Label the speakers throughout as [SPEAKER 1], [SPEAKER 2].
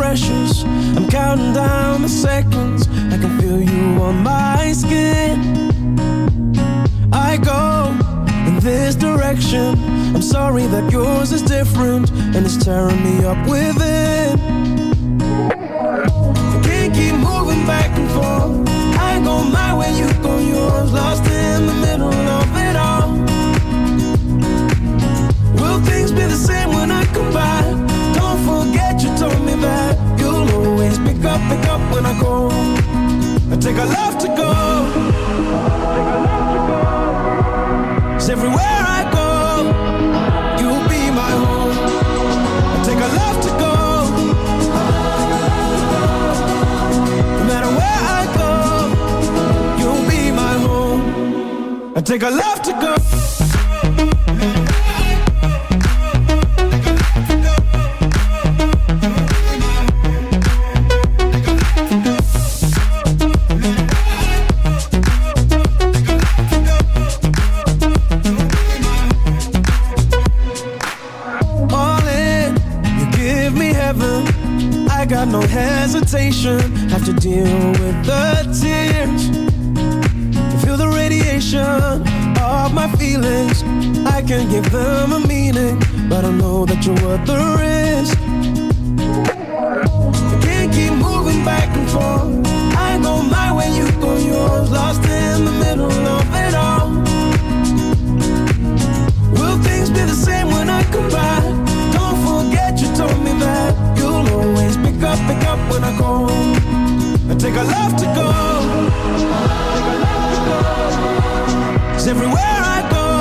[SPEAKER 1] precious. I'm counting down the seconds. I can feel you on my skin. I go in this direction. I'm sorry that yours is different, and it's tearing me up within. I can't keep moving back and forth. I go my way, you go yours. Lost in the middle pick up when I go. I take a left to go. It's everywhere I go. You'll be my home. I take a left to go. No matter where I go,
[SPEAKER 2] you'll be my home. I take a left to go. But I know that you're worth the risk. I can't keep moving back and forth. I go my way, you go yours. Lost in the middle of it all. Will things be the same when I come back? Don't forget you told me that. You'll always pick up, pick up when I go I take a left to go. Cause everywhere I go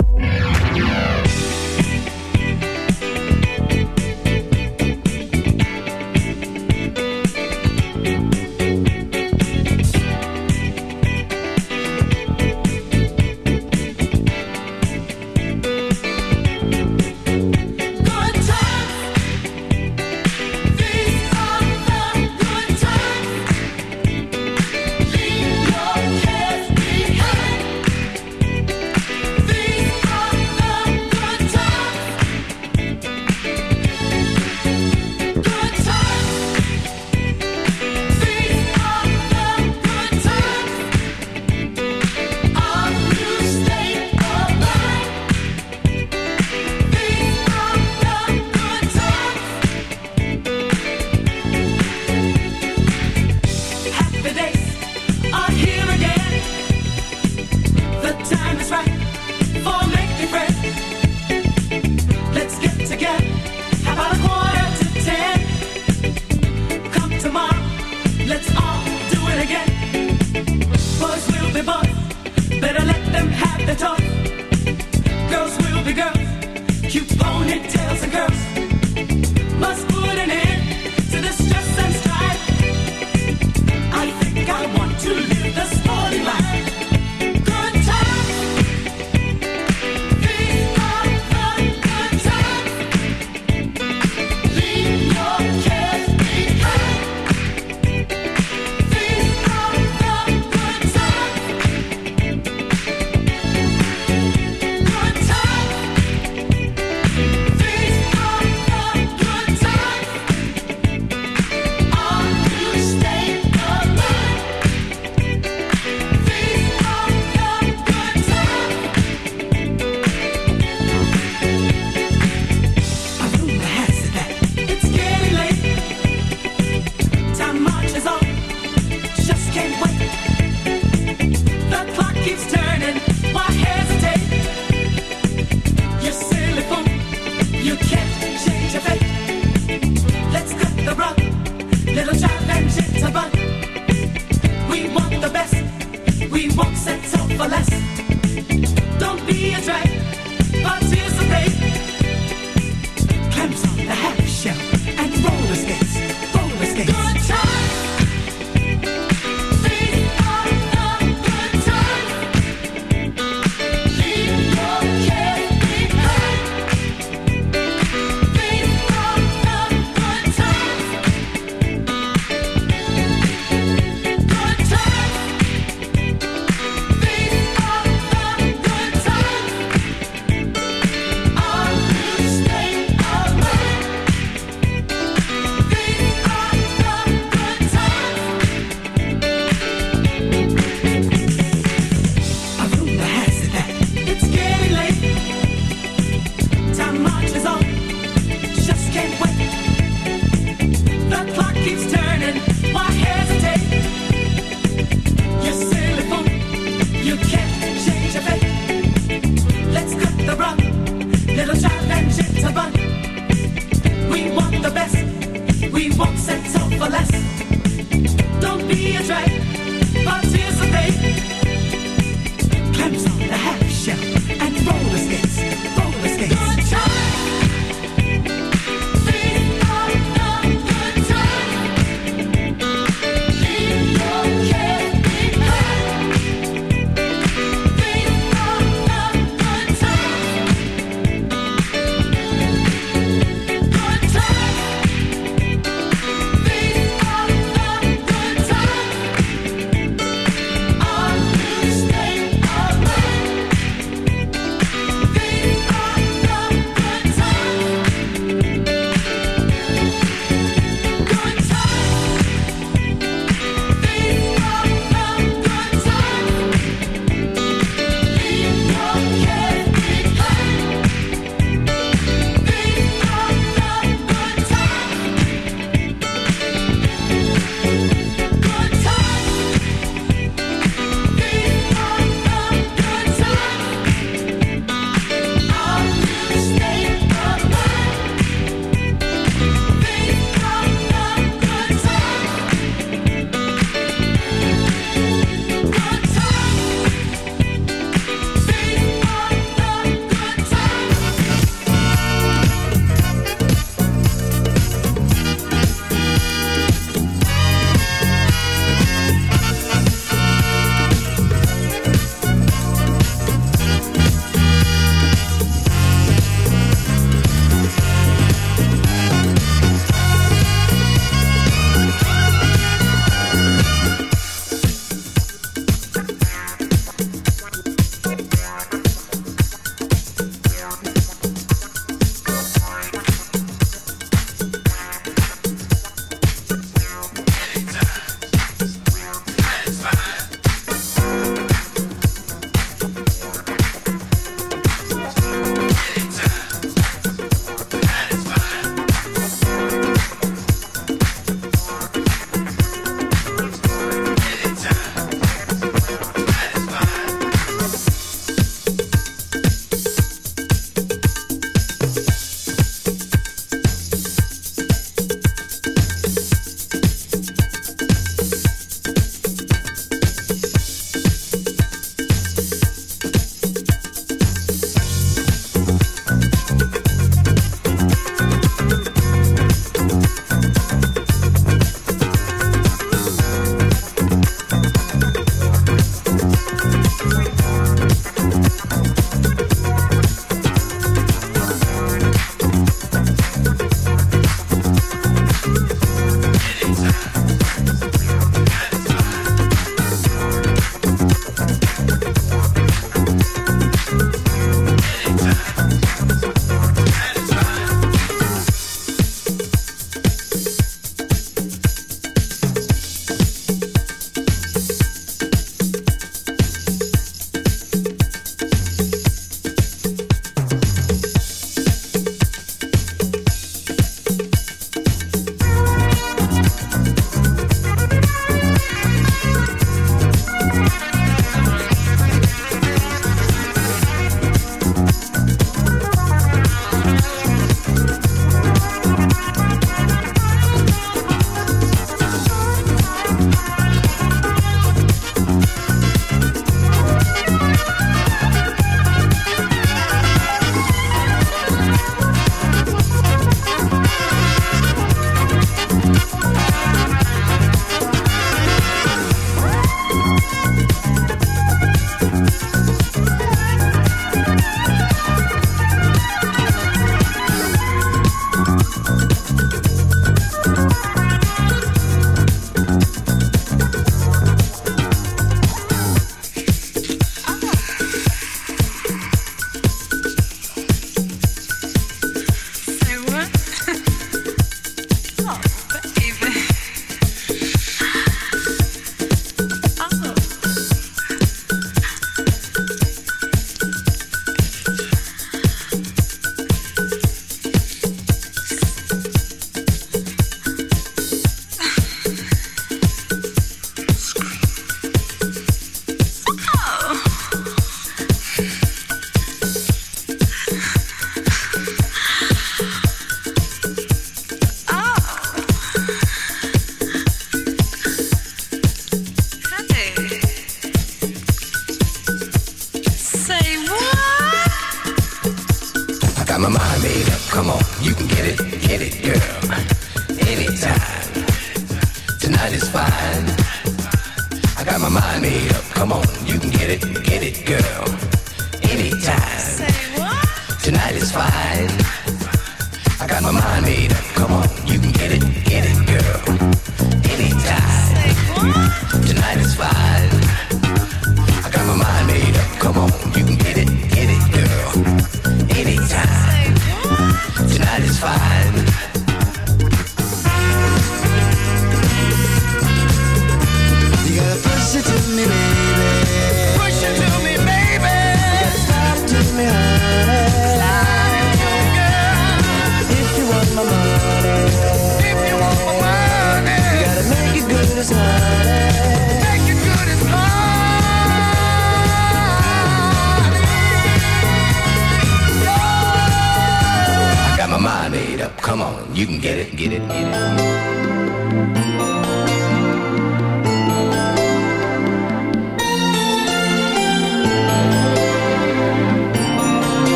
[SPEAKER 2] home.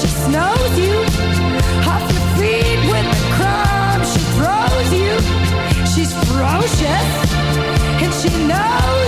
[SPEAKER 1] She
[SPEAKER 3] snows you
[SPEAKER 4] have to creep with the crumbs. She throws you. She's ferocious, and she knows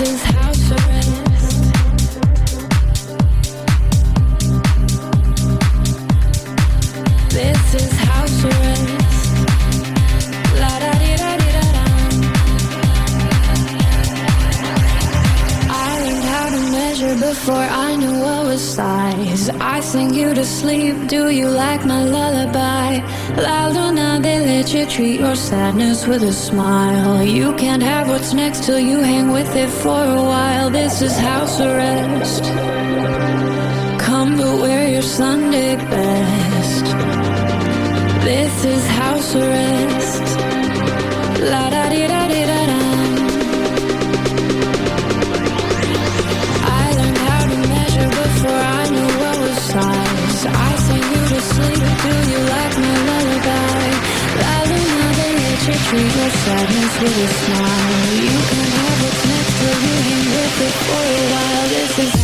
[SPEAKER 5] is
[SPEAKER 4] how I sing you to sleep. Do you like my lullaby? La luna, they let you treat your sadness with a smile. You can't have what's next till you hang with it for a while. This is house arrest. Come but wear your Sunday best. This is house arrest. La da di Do you like my lullaby? La luna, they let treat your sadness with a smile. You can have what's next till you hang with it for a while. This is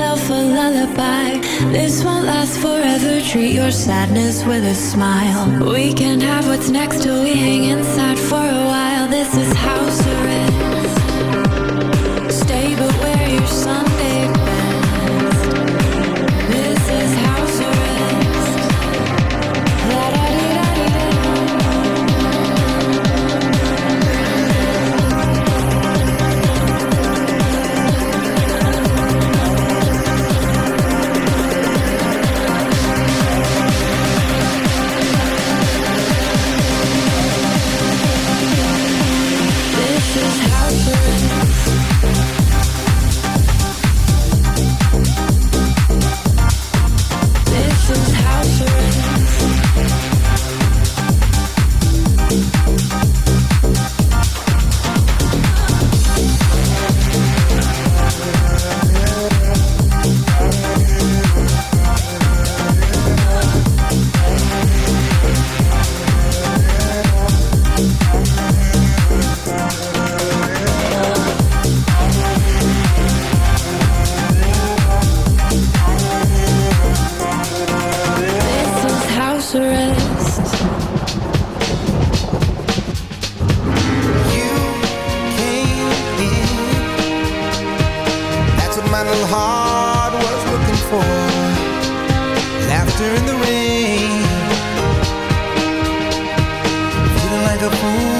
[SPEAKER 4] myself a lullaby. This won't last forever. Treat your sadness with a smile. We can have what's next till we hang inside for a while. This is house arrest.
[SPEAKER 6] Little heart was looking for. Laughter in the rain. Feeling like a fool